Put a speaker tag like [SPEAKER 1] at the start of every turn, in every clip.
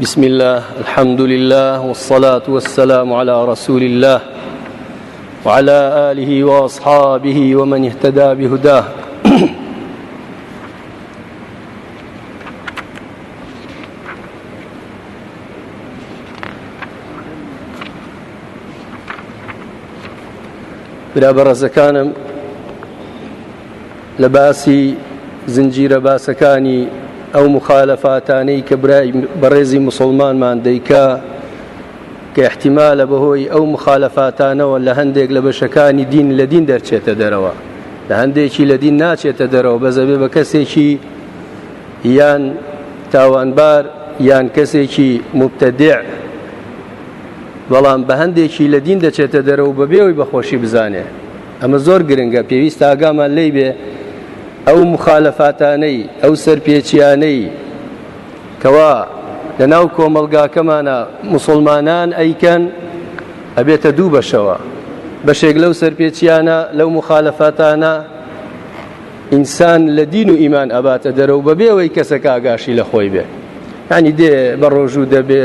[SPEAKER 1] بسم الله الحمد لله والصلاة والسلام على رسول الله وعلى آله وأصحابه ومن اهتدى بهداه برا برزەکانم لە باسی زنجیرە باسەکانی ئەو موخالەفاتانەی کە برای بەڕێزی مسلمانمان دەیکا کە احتیمالە بەهۆی ئەو مخالەفاتانەوە لە هەندێک لە بەشەکانی دین لە دین دەرچێتە دەرەوە لە هەندێکی لە دین ناچێتە دەرەوە بەزەبێ بە کەسێکی یان تاوانبار یان کەسێکی مبتدع بەڵام بە هەندێکی لە دین دەچێتە دەرەوە بەبێەوەی بەخۆشی بزانێ ئەمە زۆر گرنگە پێویستە ئاگامان لێی بێ ئەو مخالەفاتانەی ئەو سەرپێچیانەی کەوا لە ناو کۆمەلگاکەمانە مسلمانان ئەیکەن ئەبێتە دوو بەشەوە بەشێک لەو سەرپێچیانە لەو مخالەفاتانە ئینسان لە دین و ئیمان ئەباتە دەرەوە بەبێ ئەوەی کەسەکە ئاگاشی لە خۆی بێ ینی دێ بە ڕۆژوو دەبێ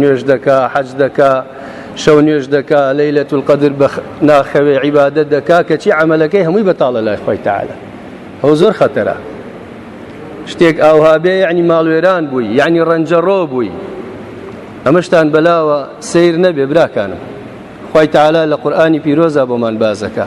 [SPEAKER 1] نوێژ دەکا حەج دەکا شەو نوێژ دەکا لەی لە تولقەدر بە ناخەوێ عیبادە دەکا کەچی ئەمەلەکەی هەمووی بەتاڵە لای خۆی تاالە ئەو زۆر خەتەرە شتێک ئاوهابێ یعنی ماڵوێران بووی یعنی ڕەنجەڕۆ بووی ئەمەشتان بەلاوە سیر نەبێ براکانم خی تاالە لە قورآانی پیرۆزە بۆمان بازەکە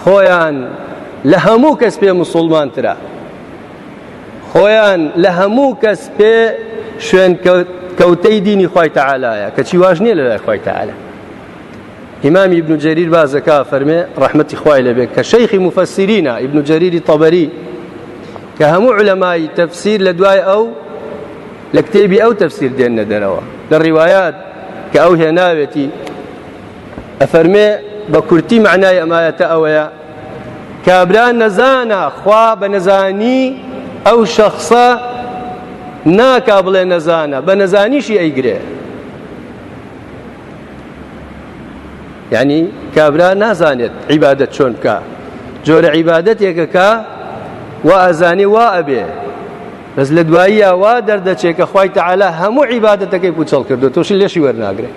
[SPEAKER 1] خۆیان لە هەموو کەس پێ مسلمانترە خۆیان لە هەموو کەس پێ شوێن کەوتەی دینی خی تەعاالایە کەچی واش نییە لە لای خی تەعاالە ئیمامی ابن جریر بازەکە فەرمێ ڕحمەتی خوای لەبێت کە شەیخی مفەسیرینە ابن جریری طبری کە هەموو علەمای تەفسیر لە دوای ئەو لە کتێبی ئەو تەفسیر دێنە دەرەوە لە ڕیواات کە ئەو هێناوێتی ئەفەرمێ بە کورتی معنای ئەمایەتە ئەوەیە کابرا نەزانە خوا بە نەزانی ئەو شەخصە ناکا بڵێ نەزانە بە نەزانیشی ئەیگرێ یعنی کابرا نازانێت عیبادت چۆن بکە جۆرە عیبادەتێکەکە وا ئەزانێ وا ئەبێ بەس لە دواییە وا دەردەچێت کە خی تەعالا هەموو عیباەتەکەی پوچەڵ کردو تۆش لەشی وەرناگرێت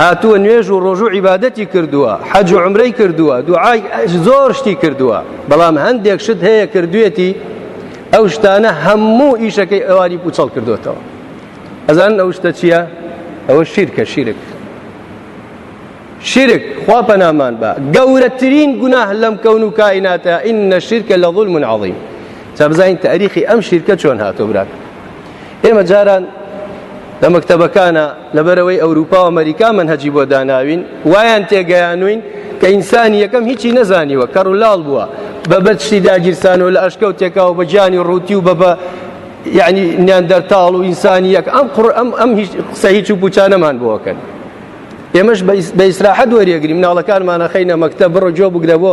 [SPEAKER 1] هاتووە نوێژ و ڕۆژوو عیبادەتی کردووە حەج و عمرەی کردووە دوعای زۆر شتی کردووە بەڵام هەندێک شت هەیە کردوێتی ئەو شتانە هەموو ئیشەکەی ئەوانی پوچەڵ کردوێتەوە ئەزان ئەو شتە چییە ئەوە شیرکە شیرک شرک خوا پەنامان بە گەورەترین گوناه لەم کەون و کایناتە ئینە شرکە لە ظلم عظیم چابزانین تاریخی ئەم شرکە چۆن هاتۆ برات ئێمە جاران لە مەکتەبەکانە لەبەرەوەی ئەوروپا و ئەمریکا منهجی بۆ داناوین وایان تێگەیانوین کە ئینسانی یەکەم هیچی نەزانیوە کە ڕوولاڵ بووە بە بەچی داگیرسان و لە ئەشکە و تێکا و بە گیانی ڕووتی و بە بە یعنی نیاندەرتاڵ و ئینسانی یەک ئەم قڕ ئەم ئەم قسە هیچ و پوچانەمان بۆکەن ئێمەش بە ئیسراحەت وەریەگریم ناڵەکانمانە خەینە مەکتە بڕۆ جۆ بگرە بۆ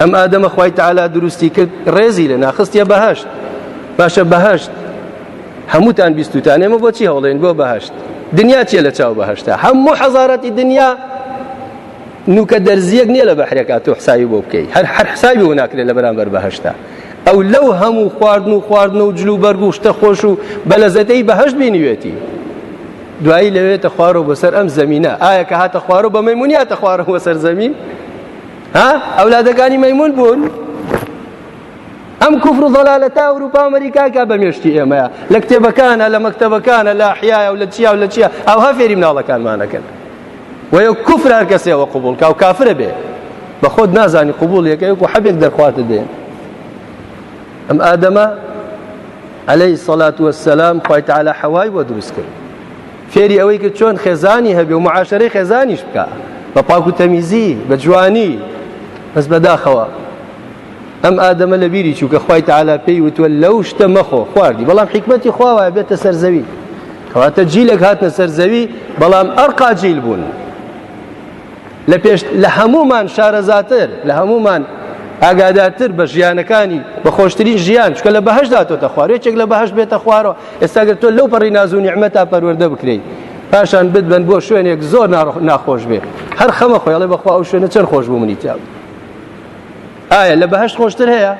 [SPEAKER 1] ئەم ئادەمە خوای تعالا دروستی کرد ڕێزی لە ناخستە بەهشت باشە بەهشت هەمووتان بیستوتان ئێمە بۆچی هەوڵێن بۆ بەهشت دنیا چیە لە چاو بەهشتا هەموو حەزارەتی دنیا نوکە دەرزیەک نییە لە بەحرێکا تۆ حساوی بۆ بکەی هەر هەر حساوی و ناکرێت لە بەرامبەر بەهشتا ئەو لەو هەموو خواردن و خواردن و جلو بەرگ و شتە خۆش و بەلەزەتەی بەهشت بینوێتی دوایی لەوێتە خوارەوە بەسەر ئەم زمینە ئایا کە هاتە خوارەوە بە مەمونیاتە خوارەوە سەر زمین ها ئەولادەکانی مەیمون بوون ئەم کوفر و ضلالەتە ئەوروپا و ئەمریکاکە بە مێشتی ئێمەیە لە کتێبەکانە لە مەکتەبەکانە لە حیایە و لە چیا و لە چیە ئەوها فێری مناڵەکانمانەکەن وە کوفر هەر کەسێ وە قوبول کا و کافرە بێ بە خۆت نازانی قوبول یەکە و حەبێک دەرخواتە دێن ئەم ئادەمە عليه الصلاة والسلام خوای تعالی حەوای بۆ دروست کرد فێری ئەوەی کرد چۆن خێزانی هەبێ و معاشرەی خێزانیش بکە بە پاک و تەمیزی بە جوانی بەس بەداخەوە ئەم ئادەمە لە بیری چووکە خی تعالا پێی وتوە لەو شتە مەخۆ خواردی بەڵام حکمەتی خواوە بێتە سەرزەوی کەواتە جیلێک هاتنە سەرزەوی بەڵام ئەرقا جیل بوون لە پێش لە هەمومان شارەزاتر لە هەمومان ئاگاداتر بە ژیانەکانی بە خۆشترین ژیان چکە لە بەهشداتۆتە خوارێکێک لە بەهش بێتە خوارەوە ئێستا گەر تۆ لەو پەڕی ناز و نیعممەتا پەروەەردە بکرێی پاشان بدبن بۆ شوێنێک زۆر ناخۆش بێ هەر خەمە خۆیڵێ بەخوا ئەو شوێنە چەند خۆش بوو منی تیاب ئایا لە بەهشت خۆشتر هەیە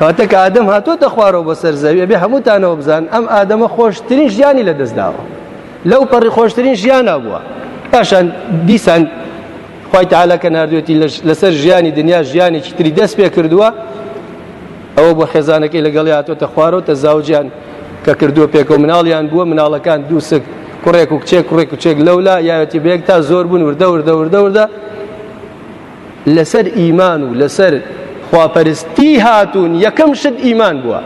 [SPEAKER 1] کاتە کە ئادەم هاتۆتە خوارەوە بە سەر زەویە بێ هەمووتانەوە بزان ئەم ئادەمە خۆشترین ژیانی لە دەستداوە لەو پەڕی خۆشترین ژیانە بووە پاشان دیسان خی تعاالەکە نردێتی لەسەر ژیانی دنیا ژیانێکی تری دەست پێ کردووە ئەوە بۆ خێزانەکەی لەگەڵی هاتۆتە خوارەوە تە زاوجیان کە کردووە پێکەوە مناڵیان بووە مناڵەکان دووسک کوڕێک و کچێک کوڕێک کوچێک لەولا یاوەتی بێک تا زۆر بوون وردە وردە وردە وردە لەسەر ئیمان و لەسەر خواپەرستی هاتوون یەکەم شت ئیمان بووە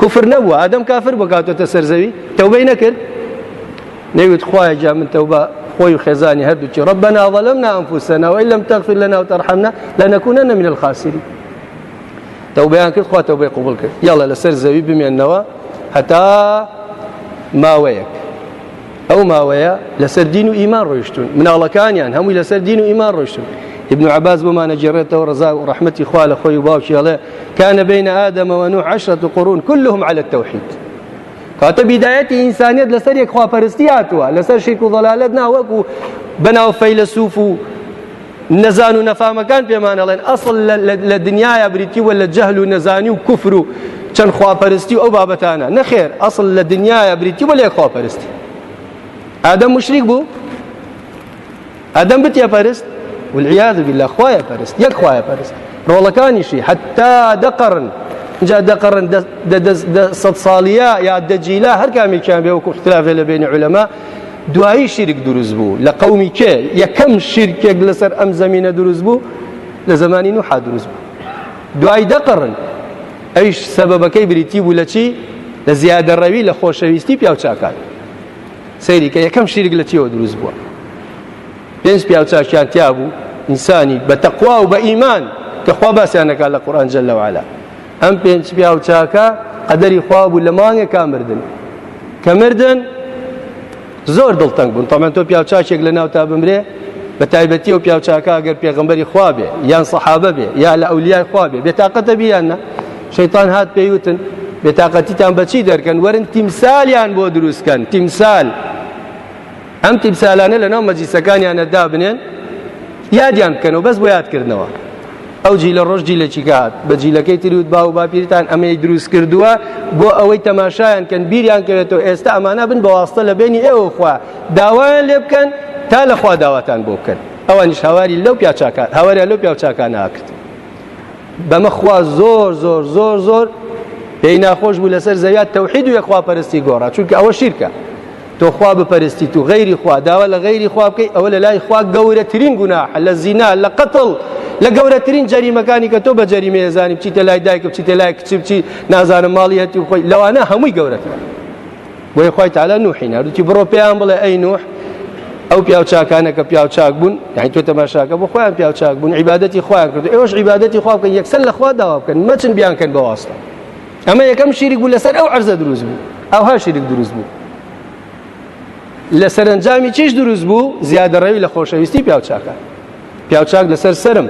[SPEAKER 1] کوفر نەبووە ئادەم کافر بکاتۆتە سەرزەوی تەوبەی نەکرد نەیوت خوایە جا من تەوبە خۆی و خێزانی هەردووکی ڕبە ناوەڵم نامفوسەنەوەی لەم تەخفر لە ناو تەرحەمنا لە نەکوونە نەمینە خاسری تەوبەیان کرد خوا تەوبەی قوبڵ کرد یاڵە لەسەر زەوی بمێنەوە هەتا ماوەیەک ئەو ماوەیە لەسەر دین و ئیمان ڕۆیشتون مناڵەکانیان هەمووی لەسەر دین و ئیمان ڕۆشتون ابن عباس بۆمانە جێڕێتەوە ڕزا و ڕحمەتی خوا لە خۆی و باوکیڵێ کانە بین ئادەمەوە و عشرەت و قڕون كلهم على التوحید کاتە بیدایەتی ئینسانیت لەسەر یەک خواپەرستی هاتووە لەسەر شێک و ضلالت ناوەکو بەناو فەیلسوف و نەزان و نەفامەکان پێمان ئەڵێن ئەسڵ لە دنیاە بریتی وە لە جەهل و نەزانی و کوفر و چەند خواپەرستی و ئەو بابەتانە نەخێر ئەسڵ لە دنیاە بریتی وە لێ خواپەرستی ئادەم مشریک بوو ئەدەم بتێ پەرست والعیاذ بالله خوایە پەرست یەک خوایە پەرست ڕۆڵەکانیشی حتا دەقڕن جا دەقڕن دە سەد ساڵیە یا دەجیلا هەر کامێکیان بێ وەکو اختلافێ لە بینی علەما دوایی شیرک دروست بوو لە قەومی کێ یەکەم شیرکێک لەسەر ئەم زمینە دروست بوو لە زمانی نوحا دروست بوو دوای دەقڕن ئەیش سەبەبەکەی بریتی بوو لە چی لە زیادە ڕەوی لە خۆشەویستی پیاوچکان سەیری کە یەکەم شیرک لە چیەوە دروست بووە پێنج پیاوچکیان تیا بوو ئینسانی بە تەقوا و بە ئیمان کە خوا باسییانەکە لە قورآن جل لەوالا ئەم پێنج پیاو چاکە قەدەری خوا بوو لە مانگێکا مردن کە مردن زۆر دڵتەنگ بوون تەمان تۆ پیاو چاکێک لە ناو تا بمرێ بە تایبەتی و پیاوچاکە گەر پێغمبەری خوا بێ یان سەحابە بێ یا لە ئەولیای خوا بێ بێتاقەتە بیاننا شەیتان هات پێیوتن بێتاقەتیتان بەچی دەرکەن وەرن تیمسالیان بۆ دروستکەن تیمسال ئەم تیمسالانە لەناو مەجلیسەکانیانە دابنێن یادیان بکەنەوە بەس بۆ یادکردنەوە ئەو جیلە ڕۆژ جیلێکی کات بە جیلەکەی تری وت با و باپیرتان ئەمەی دروست کردووە بۆ ئەوەی تەماشایان کەن بیریان کەوێتەوە ئێستا ئەمانە بن بە واستە لە بینی ئێوە خوا داوایان لێ بکەن تا لەخوا داواتان بۆ بکەن ئەوانیش هاواری لەو پیاچکان هاواریان لەو پیاوچکان ناکرد بەمە خوا زۆر زۆر زۆر زۆر پێی ناخۆش بوو لەسەر زەویات تەوحید و یەخواپەرستی گۆڕا چونکە ئەوە شیرکە تۆ خوا بپەرستیت و غەیری خوا داوا لە غەیری خوا بکەیت ئەوە لە لای خوا گەورەترین گوناحە لە زینا لە قەتڵ لە گەورەترین جەریمەکانی کە تۆ بە جەریمە ێزانی بچیتە لای دایک بچیتە لای کچ بچی نازانم ماڵی هەتی و خۆی لەوانە هەمووی گەورەتر بۆی خۆی تالا نوحی نردوتی بڕۆ پێیان بڵێ ئەی نوح ئەو پیاوچاکانە کە پیاوچاک بوون یعنی تۆ تەماشاکە بۆ خۆیان پیاوچاک بوون عیباەتی خۆیان کرد ئێوەش عیباەتی خوا بکەن یەکسەر لە خوا داوا بکەن مەچن بیانکەن بەواستە ئەمە یەکەم شیرک بوو لەسەر ئەو عەرزە دروست بوو ئەوها شیرک دروست بوو لە سەرنجامی چیش دروست بوو زیادەڕەوی لە خۆشەویستی پیاوچاکە پیاوچاک لەسەر سرم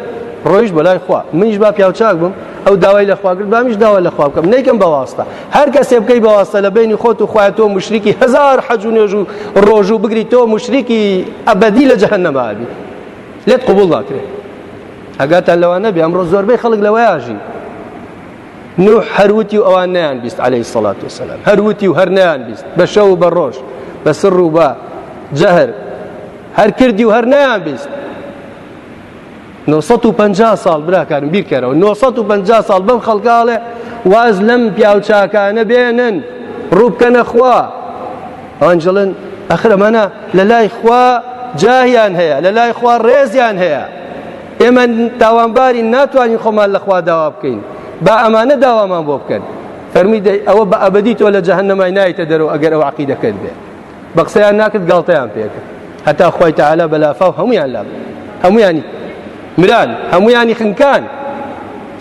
[SPEAKER 1] ڕۆیش بەلای خوا منیش با پیاوچاک بم ئەو داوای لە خواگرد بامیش داوا لە خوا بکەم نیکەم بەواستە هەر کەسێ بکەی بەواستە لە بینی خۆت و خوای تۆ مشریکی هزار حەج و نێژ و ڕۆژ و بگری تۆ مشریکی ئەبدی لە جەهنەمابی لێت قوبول ناکرێت ئەگاتان لەوانەبێ ئەمڕۆ زۆربەی خەڵک لەوەیاژی نوح هەر وتی و ئەوان نەیان بیست عليه سەڵات وسلام هەر وتی و هەر نەیان بیست بە شەو و بە ڕۆژ بە سڕ و بە جەهر هەر کردی و هەر نەیان بیست 950 ساڵ براکانم بیرکەرەوە 950 ساڵ بەم خەڵکاڵێ واز لەم پیاوچاکانە بێنن ڕووبکەنە خوا ئەنجڵن ئەخرەمانە لە لای خوا جاهیان هەیە لە لای خوا ڕێزیان هەیە ئێمە تاوانبارین ناتوانین خۆمان لە خوا داوا بکەین با ئەمانە داوامان بۆ بکەن فەرمی دەی ئەوە بە ئەبدی تۆ لە جەهنەمای نایتە دەرەوە ئەگەر ئەو عقیدەکەت بێ بە قسەیان ناکرد گاڵتەیان پێکرد هەتا خۆی تەعالا بەلافا و هەمویان لام هەمویانی مران هەمویانی خنکان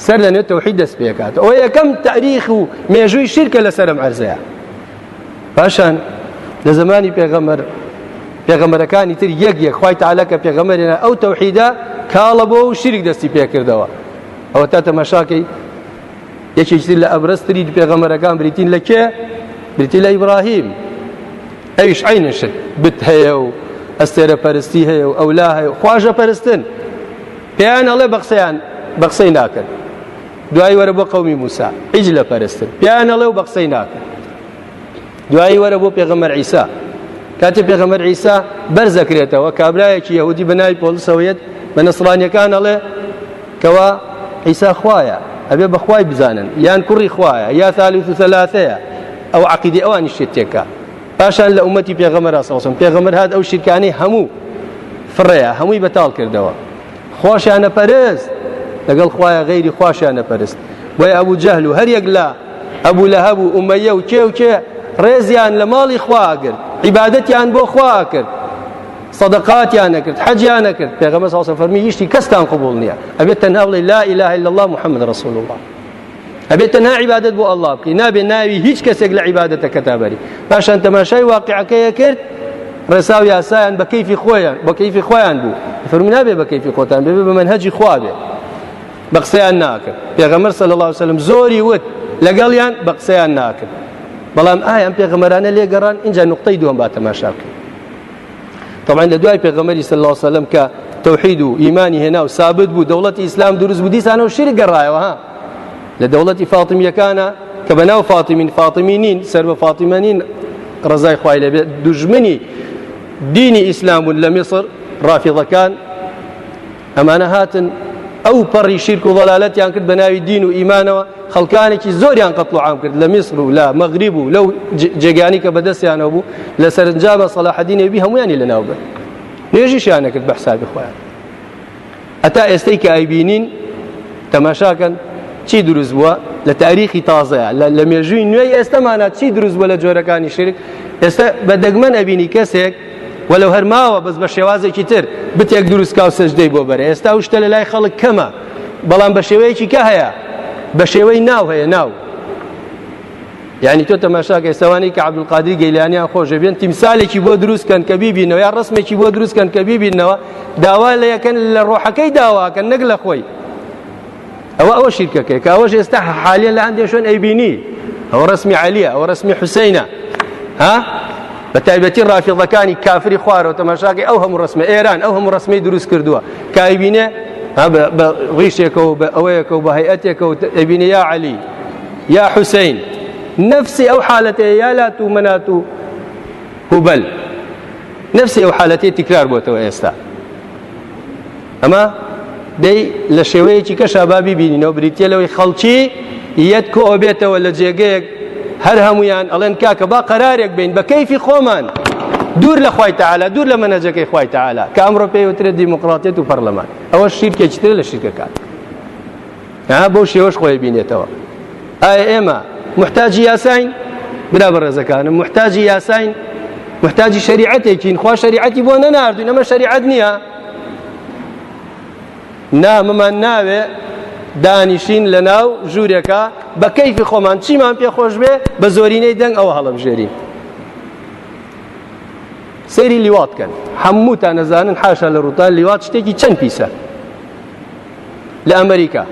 [SPEAKER 1] سەر لەنێت تەوحید دەست پێکات ئەو یەکەم تاریخ و مێژووی شیرکە لەسەرم ئەرزەیە پاشان لە زمانی پێغەمەر پێغەمەرەکانی تر یەک یەک خی تعالەکە پێغەمەرێنە ئەو تەوحیدا کاڵە بۆ و شیرک دەستی پێکردەوە ئەوە تا تەمەشاکەی یەکێکتر لە ئەبرەستری پێغەمەرەکان بریتین لە کێ بریتی لە ئیبراهیم ئەویش عینشت بت هەیە و ئەستێرە پەرستی هەیە و ئەولا هەیە و خواژە پەرستن پێیان ئەڵێ بەقسەیان بەقسەی ناکەن دوایی وەرە بۆ قەومی موسا عیجلە پەرستن پێیان ئەڵێ و بە قسەی ناکەن دوایی وەرە بۆ پێغەمەر عیسا کاتێ پێغەمەر عیسا بەرزەکرێتەوە کابرایەکی یهودی بە ناوی پۆلسەوەیەت بە نەسڵانیەکان ئەڵێ کەوا عیسا خوایە ئەبێ بەخوای بزانن یان کوڕی خوایە یا ثالث و ثلاثەیە ئەو عقیدی ئەوانی شت تێکە پاشان لە عومەتی پێغەمەرا سەوسم پێغەمەر هاات ئەو شیرکانی هەموو فڕەیە هەمووی بەتاڵ کردەوە خواشیان ئەپەرست لەگەڵ خوایە غەیری خواشیان ئەپەرست بۆیە ئەبوو جەهل و هەریەک لە ئەبوو لە هەبوو ئومەیە و کێ و کێ ڕێزیان لە ماڵی خوا ئەگرت عیبادەتیان بۆ خوا ئەکرد صدقاتیان نەکرد حەجیان نەکرد پێغەمە ساوسە فەرمی هیچی کەستان قبول نییە ئەبێت تەنها بڵێ لا ئیلاه الا الله محمد رسول الله ئەبێت تەنها عیبادت بۆ ئەللا بکەی نابێ ناوی هیچ کەسێک لە عیباەتەکە تابەری پاشان تەماشای واقعەکەیە کرد ڕێسا و یاسایان بە کەیفی خۆیان بە کەیفی خۆیان بوو فەرمی نابێ بە کەیفی خۆتان بێ بە منهجی خوا بێ بە قسەیان ناکرد پێغەمەر سەل الله وسلم زۆری وت لەگەڵیان بە قسەیان ناکرد بەڵام ئایان پێغەمەرانە لێگەڕان اینجا نقطەی دووەم با تەماشا بکەین طبعا لە دوای پێغەمەری صلی الله وسلم کە تەوحید و ئیمانی هێنا و سابت بوو دەوڵەتی ئیسلام دروست بوو دیسانەوە شیر گەڕایەوە ها لە دەوڵەتی فاتمیەکانە کە بە ناو فاتمین فاتمی نین سەر بە فاتیمە نین ڕزای خوای لەبێت دژمنی دینی ئیسلام بوون لە میسر ڕافیڵەکان ئەمانە هاتن ئەو پەڕی شیرک و ضەلالەتیان کرد بە ناوی دین و ئیمانەوە خەڵکانێکی زۆریان قەتڵ عام کرد لە میسر و لە مەغریب و لەو جێگانی کە بەدەستیانەوە بوو لە سەرنجامە سەلاحەدین ئەیوبی هەمویانی لە ناوبرد نوێژیشیان نەکرد بە حسابی خۆیان هەتا ئێستەی کە ئایبینین تەماشاکەن چی دروست بووە لە تاریخی تازەیە لە مێژووی نوێی ئێستەمانە چی دروست بووە لە جۆرەکانی شرک ئێستا بە دەگمەن ئەبینی کەسێک وەلەو هەر ماوە بەس بە شێوازێکی تر بتێک دروستکە و سەجدەی بۆ بەرە ئێستا و شتە لە لای خەڵک کەمە بەڵام بە شێوەیەکی کە هەیە بە شێوەی ناو هەیە ناو یعنی تۆ تەماشاکە ئێستاوانی کە عبدولقادری گەیلانیان خۆشە بێن تیمسالێکی بۆ دروستکەن کە بیبینەوە یا ڕسمێکی بۆ دروستکەن کە بیبینەوە داوا لە یەکەن لە ڕۆحەکەی داواکەن نەک لە خۆی ئەوە ئەوە شیرکەکەی کە ئەوەش ئێستا حالیان لە هەندێک شوێن ئەیبینی ئەوە ڕسمی عالیە ئەوە ڕسمی حوسینە ها بە تایبەتی ڕافیڵەکانی کافری خوارەوە تەماشاکەی ئەو هەموو ڕسمە ئێران ئەو هەموو ڕسمی دروست کردووە کایبینێ بە ڕیشێکەوە بە ئەوەیەکەوە بە هەیئەتێکەوە ئەبینە یا علی یا حوسین نفسی ئەو حالەتەیە یا لات و منات و هوبەل نفسی ئەو حالەتی تکرار بۆتەوە ئێستا ئەمە دەی لە شێوەیەکی کەشا با بیبینینەوە بریتە لەوەی خەڵکی یەت کۆ بێتەوە لە جێگەیەک هەر هەمویان ئەڵێن کاکە با قەرارێک بین بە کەیفی خۆمان دوور لە خی تعالا دوور لە مەنەجەکەی خی تعالا کە ئەمڕۆ پێوترێت دیموکراتێت و پەرلەمان ئەوە شیرکێکتر لە شیرکەکان ها بەو شێوەش خۆی بینێتەوە ئایا ئێمە محتاجی یاساین برا بە ڕێزەکانم محتاجی یاساین محتاجی شریعەتێکین خوا شریعەتی بۆ نەناردو نەمە شریعەت نییە نامەمان ناوێ دانیشین لە ناو ژوورێکە بە کەیفی خۆمان چیمان پێ خۆش بێ بە زۆرینەی دەنگ ئەوە هەڵبژێری سەیری لیوات کەن هەموو تا نەزانن حاشا لە ڕووتان لیوات شتێکی چەند پیسە لە ئەمریکا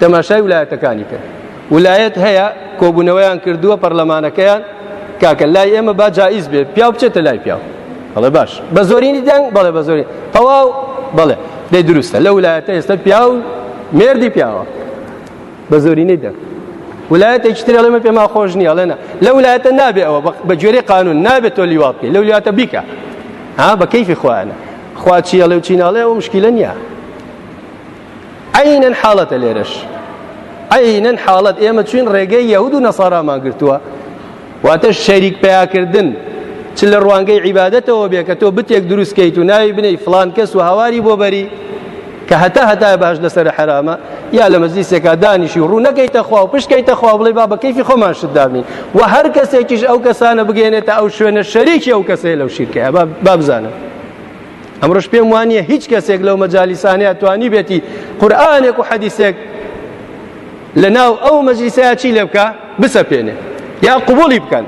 [SPEAKER 1] تەماشای ولایەتەکانی کرد ولایەت هەیە کۆبوونەوەیان کردووە پەرلەمانەکەیان کاکە لای ئێمە با جایز بێ پیاو بچێتە لای پیاو بەڵێ باش بە زۆرینی دەنگ بەڵێ بە زۆری تەواو بەڵێ دەی دروستە لە ولایەتە ئێستا پیاو مردی پیاوە بە زۆرینەی دەنگ ولایەتێکی تر ئەڵێمە پێما خۆش نییە ئەڵێنە لە ولایەتە نابێ ئەوە بە گوێری قانون نابێت تۆ لیوا بکەیت لە ولایەتە بیکە ها بە کەیفی خۆیانە خوا چی ئەڵێ و چی ناڵێ ئەوە مشکیلە نییە عینەن حاڵەتە لێرەش عینەن حاڵەت ئێمە چوین ڕێگەی یەهود و نەسارامان گرتووە واتە شەریک پیاکردن چ لە ڕوانگەی عیباەتەوە بێ کە تۆ بتێک دروستکەیت و ناوی بنەی فلان کەس و هاواری بۆ بەری کە هەتا هەتا باش لەسەر حرامە یا لە مەزیسێکا دانیشی و ڕوو نەکەیتە خوا و پشتکەیتە خوا بڵێ با بە کەیفی خۆمان شدابنین و هەر کەسێکیش ئەو کەسانە بگەێنێتە ئەو شوێنە شەریکی ئەو کەسەیە لەو شیرکەیە بابزانن ئەمڕۆش پێم وانە هیچ کەسێک لەو مەجالیسانەیە توانی بێتی قورآانێک و حەدیسێک لە ناو ئەو مەجلیسەیە چی لێ بکە بسەپێنێ یا قوبولی بکەن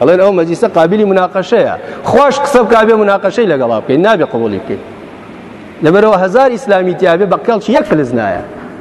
[SPEAKER 1] ئەڵێن ئەو مەجلیسە قابلی مناقەشەیە خوش قسە بکە بێ مناقەشەی لەگەڵا بکەین نابێ قوبولی بکەین لەبەرەوە هزار ئیسلامی تیاابێ بەقەڵکی یەک فلز نایە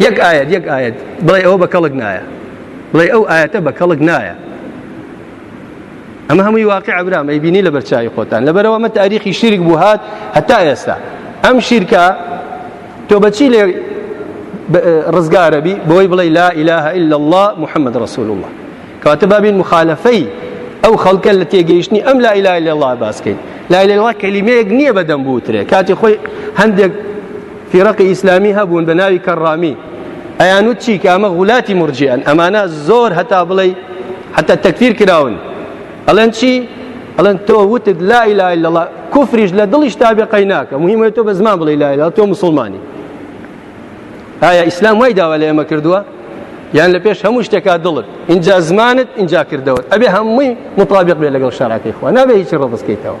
[SPEAKER 1] یەک ئاەت یەک ئاەت بڵێ ئەوە بە کەڵک نایە بڵێ ئەو ئاەتە بە کەڵک نایە ئەمە هەمووی واقع ئەبرام ئەی بینی لە بەرچوی خۆتان لەبەرەوە مە تاریخی شیرک بوو هاات هەتا ئێستا ئەم شیرکە تۆ بەچی لێ ڕزگارەبی بۆی بڵێ لا إله إلا الله محمد رسول الله کەواتە بابین مخالفەی ئەو خەڵکە لە تێگەیشتنی ئەم لا إله إلا الله باسکەین لا إله الله کەلیمەیەک نییە بەدەم بوترێ کاتی خۆی هەندێک فیرەقی ئیسلامی هەبوون بە ناوی کەڕامی ئەیانوت چی کە ئەمە غولاتی مرجیان ئەمانە زۆر هەتا بڵێ حتا تەکفیر کراون ئەڵێن چی ئەڵێن تۆ وتت لا اله الا الله کوفریش لە دڵیش تا بێ قەیناکە مهمە تۆ بە زمان بڵێ لا اله تۆ مسلمانی ئایا ئیسلام وای داوا لە ئێمە کردووە یان لە پێش هەموو شتێکا دڵت اینجا زمانت اینجا کردەوە ئەبێ هەمووی مطابق بێ لەگەڵ شارەکەی خۆ نابێ هیچ ڕەبستکەیتەوە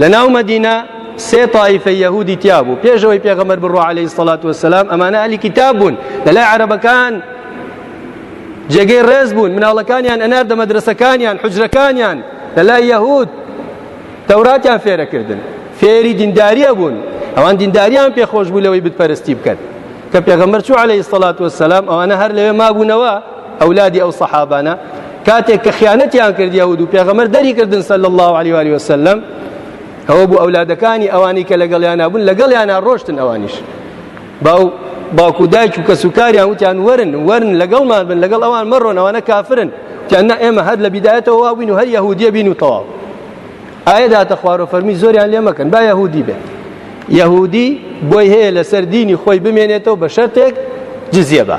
[SPEAKER 1] لە ناو مەدینە سێ تایفە یەهودی تیا بوو پێشەوەی پێغەمەر بڕۆ عليهەی سەڵات وسلام ئەمانە علی کتاب بوون لەلای عربەکان جێگەی ڕێز بوون مناڵەکانیان ئەنار دەمەدرسەکانیان حجرەکانیان لەلای یەهود تەوراتیان فێرەکردن فێری دینداریە بوون ئەوان دینداریان پێخۆش بوو لەوەی بتپەرستی بکەن کە پێغەمبەر چوو عليه سڵات وسلام ئەوانە هەر لەوێ مابوونەوە ئەولادی ئەو سەحابانە کاتێک کە خیانەتیان کرد یەهود و پێغەمەر دەری کردن سەل الله عليه وآله وسلم ئەوە بۆ ئەولادەکانی ئەوانی کە لەگەڵیان نابوون لەگەڵیان ڕۆشتن ئەوانیش باو باوکو دایک و کەسوکاریان وتیان ورن ورن لەگەڵمان بن لەگەڵ ئەوان مەڕۆن ئەوانە کافرن تیان ئێمە هەر لە بیدایەتەوە وابووین و هەر یەهودیە بین و تەواو ئایا داتە خوارۆ فەرمی زۆریان لێ مەکەن با یەهودی بێت یەهودی بۆی هەیە لەسەر دینی خۆی بمێنێتەوە بە شەرتێک جزیە بە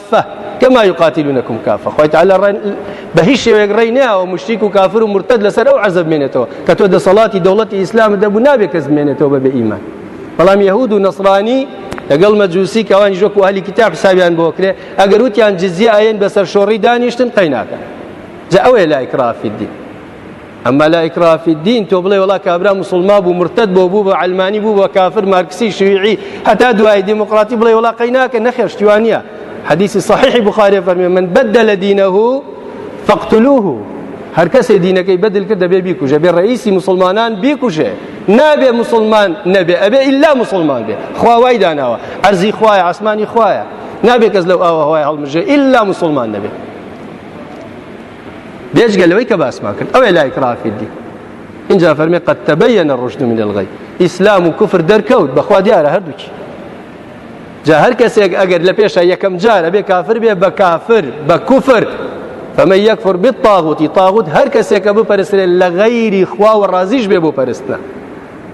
[SPEAKER 1] فە کەما یقاتیلونەکم کافە خۆی تعالی ڕێن بە هیچ شێوەیەک ڕێی ناوە مشتیک و کافر و مرتد لەسەر ئەو عەزب مێنێتەوە کە تۆ دەسەڵاتی دەوڵەتی ئیسلام دەبوو نابێت کەس بمێنێتەوە بە بێ ئیمان بەڵام یهود و نەسرانی لەگەڵ مەجووسی کەوانی ژۆک و هەلی کتاب حسابیان بۆ کرێ ئەگەر وتیان جززی ئاەن بەسەر شۆڕی دانیشتن قەیناکە جا ئەوەیە لای کرافیدی ئەما لا ئیکراه فی الدین تۆ بڵێ وەڵا کابرا موسڵما بوو مرتد بۆ بوو بە علمانی بوو بە کافر مارکسی شیوعی هەتا دوای دیموکراتی بڵێ وەڵا قەی ناکە نەخێر شتیوانە حدیث صحیح بخاری فەرمی من بدل دینه فاقتلوه هەر کەسێ دینەکەی بەدل کرد دەبێ بیکوژە بێ ڕئیسی مسلمانان بیکوژێ نابێ مسلمان نەبێ ئەبێ ئللا مسلمان بێ خواوای داناوە ئەرزی خوایە ئاسمانی خوایە نابێ کەس لەو ئاوە هەوای هەڵمژێ ئللا مسلمان نەبێت بێجگە لەوەی کە باسمان کرد ئەوێ لای کرافیدی اینجا فەرمی قد تبين الرشد من الغی ئیسلام و کوفر دەرکەوت بەخوا دیارە هەردووکی جا هەر کەسێک ئەگەر لە پێشە یەکەم جارە بێ کافر بێ بە کافر بە کوفر فمن يكفر بالطاغوت طاغوت هەر کەسێکە بپەرسرێت لە غەیری خوا و ڕازیش بێ بۆ پەرستە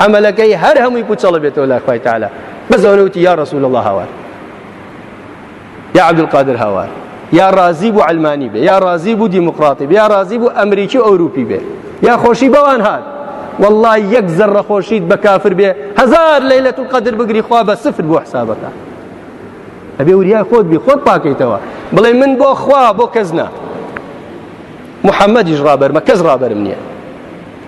[SPEAKER 1] عملەکەی هەر هەمووی پوچەڵە بێتەوە لای خوای تعالی بەس ئەوە وتی یا رسول الله هاوار یا عبد القادر هاوار یا رازی بوو علمانی بێ یا رازی بوو دیموکراتی بێ یا رازی بوو ئەمریکی و ئەوروپی بێ یا خۆشی بەوان هات والله یەک زەرڕە خۆشیت بە کافر بێ هزار لەیلەت و قەدر بگری خوا بە سفر بۆ حسابەکە ئەبێ وریای خۆت بی خۆت پاکەیتەوە بڵێ من بۆ خوا بۆ کەس نا محەممەدیش ڕابەرمە کەس ڕابەرم نییە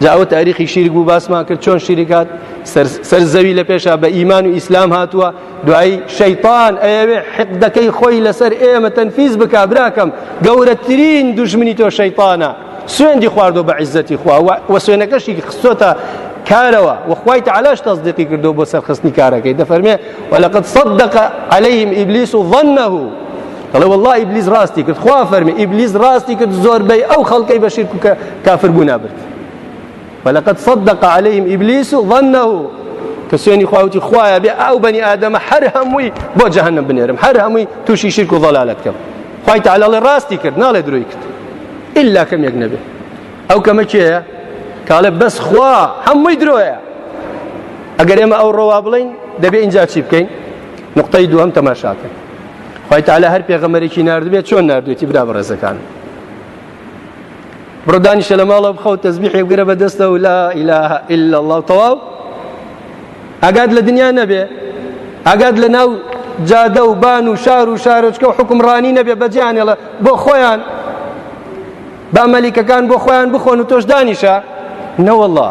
[SPEAKER 1] جا ئەوە تاریخی شیرک بوو باسمان کرد چۆن شیرکات سەر زەوی لە پێشا بە ئیمان و ئیسلام هاتووە دوایی شەیتان ئەیەوێ حقدەکەی خۆی لەسەر ئێمە تەنفیز بک براکەم گەورەترین دوژمنی تۆ شەیتانە سوێندی خواردۆ بە عیزەتی خوا وە سوێنەکەشی خستۆتە کارەوە وەخوای تعالاش تەصدیقی کردو بۆ سەرخستنی کارەکەی دەفەرمێ وەلقد صدق عليهم إبليس ظنه دەڵێ والله ئیبلیس ڕاستی کرد خوا فەرمی ئیبلیس ڕاستی کرد زۆربەی ئەو خەڵکەی بە شیرک کە کافر بوو نابرد فلقد صدق عليهم ابليس ظنه کە سوێنی خواوتی خوایە بێ ئەو بەنی ئادەمە هەر هەمووی بۆ جەهنم بنێرم هەر هەمووی تووشی شیرک و ضلالت کەم خوای تعالی ڕاستی کرد ناڵێ درۆی کرد ئللا کەم یەک نەبێ ئەو کەمە کێیە کاڵێ بەس خوا هەمووی درۆیە ئەگەر ئێمە ئەو ڕەوا بڵین دەبێ اینجا چی بکەین نقطەی دووەم تەماشاکەن خی تعالا هەر پێغەمەرێکی نردبێت چۆن نردێتی برا بەڕێزەکان بڕدانیشە لە ماڵە بخەوت تەزبیحێ بگرە بە دەستە و لا ئیلا ئللا الله تەواو ئەگات لە دنیا نەبێ ئەگات لە ناو جادە و بان و شار و شارۆچکە و حکومڕانی نەبێ بەجیانێڵە بۆ خۆیان با مەلیکەکان بۆ خۆیان بخۆن و تۆش دانیشە نەوەله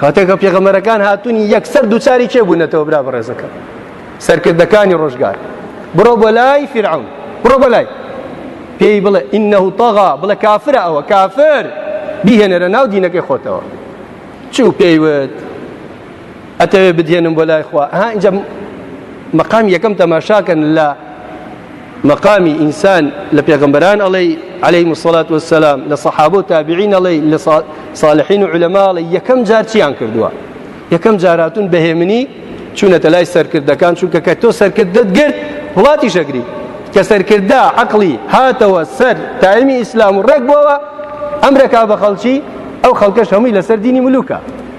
[SPEAKER 1] کاتێک کە پێغەمەرەکان هاتوونی یەکسەر دووچاری کێ بوونەتەوە برا بەڕێزەکە سەرکردەکانی ڕۆژگار بڕۆ بە لای فرعون بڕۆ بە لای پێی بڵێ ئینەه تەغا بڵێ کافرە ئەوە کافر بیهێنەرە ناو دینەکەی خۆتەوە چوو پێیوت ئەتەوێ بدێنم بۆ لای خوا ها اینجا مەقام یەکەم تەماشاکەن لە مەقامی ئینسان لە پێغەمبەران ئەڵێی عەلەیهیم الصلاة والسلام لە صحابە و تابعین ئەڵێی لە صالحین و علەما ئەڵێ یەکەم جار چیان کردووە یەکەم جاراتون بەهێمنی چوونەتە لای سەرکردەکان چونکە کە تۆ سەرکردت گرت وڵاتی شەگری کە سەرکردە عقلی هاتەوە سەر تایمی ئیسلام و ڕێک بۆەوە ئەمرەکا بە خەڵکی ئەو خەڵکەش هەمووی لەسەر دینی ملوکە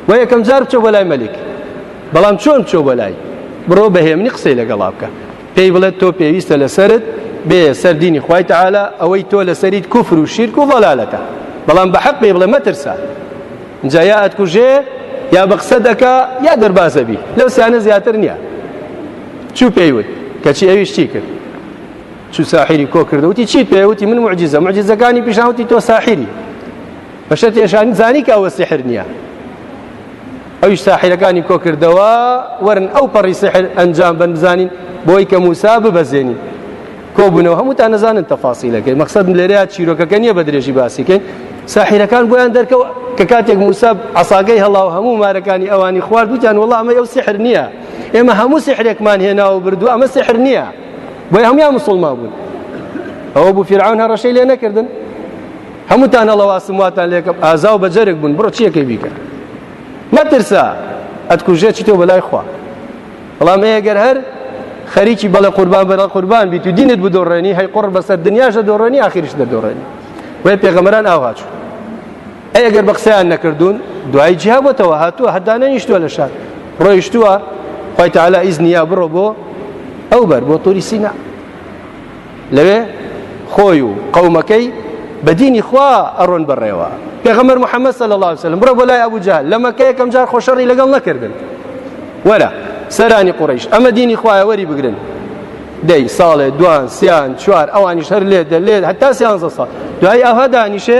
[SPEAKER 1] و یەکەم جار بچۆ بە لای مەلیک بەڵام چۆن بچۆ بە لای بڕۆ بەهێمنی قسەی لەگەڵا بکە پێی بڵێت تۆ پێویستە لەسەرت بێ سەر دینی خوای تعالا ئەوەی تۆ لەسەریت کوفر و شیرک و ضلالەتە بەڵام بە حەق پێی بڵێ مەترسە جا یا ئەتکوژێ یا بە قسە دەکا یا دەربازەبی لەو سیانە زیاتر نییە چوو پێیوت کەچی ئەوی شتی کرد چو ساحری کۆ کردوتی چی پێوتی من معجززە معجززەکانی پیشاوتی تۆ ساحری بەشە تێشانی زانی کە ئەوە سحر نییە ئەویش ساحیرەکانی کۆکردەوە وەرن ئەو پەڕی سحر ئەنجام بەن بزانین بۆی کە موسا ببەزێنی کۆبوونەوە هەمووتان نەزانن تەفاسیلەکەی مەقصد لێرەیە چیرۆکەکە نییە بە درێژی باسیکەین ساحیرەکان بۆیان دەرکەوە کە کاتێک موسا عساگەی هەڵاو هەموو مارەکانی ئەوانی خوارد وتیان وڵام ئەمە ئەو سحر نییە ئێمە هەموو سحرێکمان هێناوە بردو ئەمە سحر نییە بۆی هەموان مسلمان بوون ئەوە بوو فیرعون هەڕەشەی لێ نەکردن هەمووتان هەڵەواسم واتان لێکەم ئازا و بەجەرگ بوون بڕۆ چیەکەی بیکە مەترسە ئەتکوژێت چی تۆ بەلای خوا بەڵام ئەگەر هەر خەریکی بەڵە قوربان بەرە قوربان بیت و دینت بدۆڕێنی هەی قڕ بەسەر دنیاش دەدۆڕێنی ئاخیرش دەدۆڕێنی وێ پێغەمەران ئاواچ ئەی ئەگەر بە قسەیان نەکردوون دوای جیا بۆتەوە هاتووە هەدانە نیشتووە لە شار ڕۆیشتووە خۆی تالا ئیزنیا بڕۆ بۆ ئەو بەر بۆ تۆری سینا لەوێ خۆی و قەومەکەی بە دینی خوا ئەڕۆن بەڕێوە پێغەمەر محەممەد سەل الله وسلم بڕە بۆ لای ئەبووجار لە مەکە یەکەم جار خۆشەڕی لەگەڵ نەکردن وەرە سەرانی قوڕیش ئەمە دینی خوایە وەری بگرن دەی ساڵێ دوان سیان چوار ئەوانیش هەر لێ دە لێ هەتا سیانزە ساڵ دوای ئەوها دانیشێ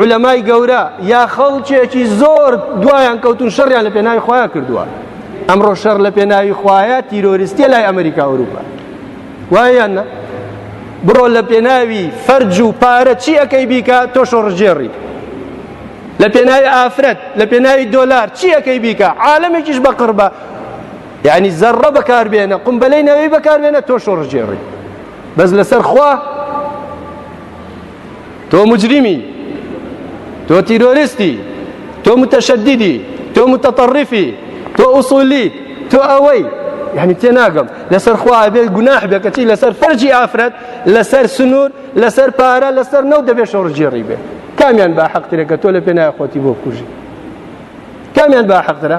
[SPEAKER 1] علەمای گەورە یا خەڵکێکی زۆر دوایان کەوتون شەڕیان لە پێناوی خۆیان کردووە ئەمڕۆ شەڕ لە پێناوی خوایە تیرۆریستیە لای ئەمریکا ئەوروپا وایان نە بڕۆ لە پێناوی فەرج و پارە چی ئەەکەی بیکە تۆ شۆڕژێڕی لە پێناوی ئافرەت لە پێناوی دۆلار چی ئەەکەی بیکە عالمێکیش بە قڕبە یعنی زەڕە بەکاربێنە قمبلەی نەوەی بەکاربێنە تۆ شۆڕژێڕی بەس لەسەر خوا تۆ مجریمی تۆ تیرۆریستی تۆ متەشەدیدی تۆ متەتەڕیفی تۆ ئوسولی تۆ ئەوەی یعنی تێ ناگەم لەسەر خوا بێ گوناح بێ کەچی لەسەر فەرجی ئافرەت لەسەر سنوور لەسەر پارە لەسەر نەو دەبێت شەڕجێڕی بێ کامیان با حەقترێکە تۆ لە پێنای خۆتی بۆ کوژی کامیان با حەقترە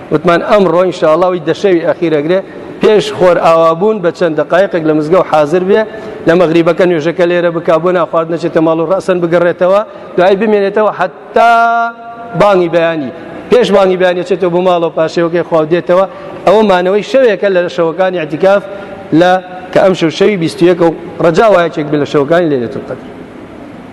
[SPEAKER 1] وتمان ئەمڕۆ ئینشاءاللە ئەوەی دەشەوی ئەخیر ئەگرێ پێش خۆر ئاوابوون بە چەند دقایقێک لە مزگەوت حاضر بێ لە مەغریبەکە نوێژەکە لێرە بک بۆ ناخوارد نەچێتە ماڵ و ڕەسەن بگەڕێتەوە دوای بمێنێتەوە حتا بانگی بەیانی پێش بانگی بەیانێتێتەوە بۆ ماڵە و پاشێوەکەی خوا دێتەوە ئەوە مانەوەی شەوێکە لە شەوەکانی عتیکاف لە کە ئەم شەو شەوی بیستویەکە و ڕجاوایەکێک بێ لە شەوەکانی لێلێت قەدر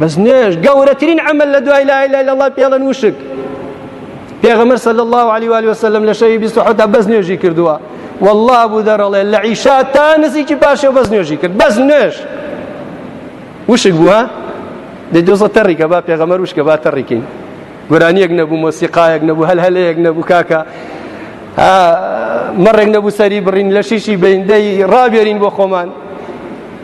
[SPEAKER 1] بەس نوێژ گەورەترین عمل لە دوای لا اله الا الله پێڵەن وشک پێغەمبەر صلی الله علیه و آله وسلم لە شەوی 27 تا بەس نوێژی کردووە والله ابو ذر الله لە عیشا تا نزیکی پاشە بەس نوێژی کرد بەس نوێژ وشک بووە دە دۆزە تەڕیکە با پێغەمەر وشکە با تەڕیکین گورانیەک نەبوو مۆسیقایەک نەبوو هەل هەلەیەک نەبوو کاکە مەڕێک نەبوو سەری بڕین لە شیشی بەیندەی ڕابێرین بۆ خۆمان